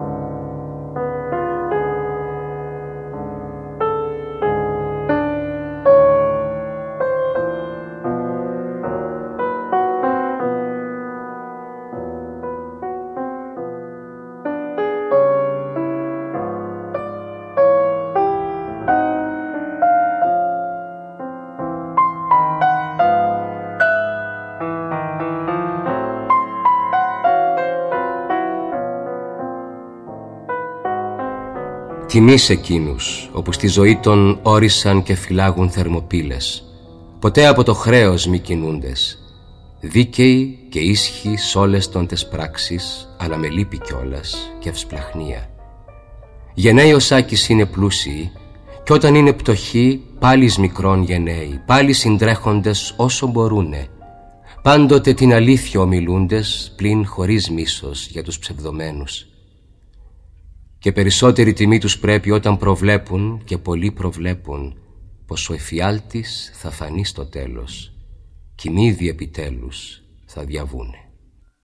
you. Τιμής εκείνους όπου στη ζωή των όρισαν και φυλάγουν θερμοπύλες. Ποτέ από το χρέος μη κινούντες. Δίκαιοι και ίσχυοι σ' όλες των τες πράξεις Αλλά με λύπη κιόλας και ευσπλαχνία. Γενναίοι ο Σάκης είναι πλούσιοι Κι όταν είναι πτωχοί πάλις μικρών γενναίοι Πάλις συντρέχοντες όσο μπορούνε. Πάντοτε την αλήθεια ομιλούντες Πλην χωρίς μίσος για τους ψευδομένους και περισσότερη τιμή τους πρέπει όταν προβλέπουν και πολλοί προβλέπουν πως ο εφιάλτης θα φανεί στο τέλος κι οι μύδι επιτέλους θα διαβούνε.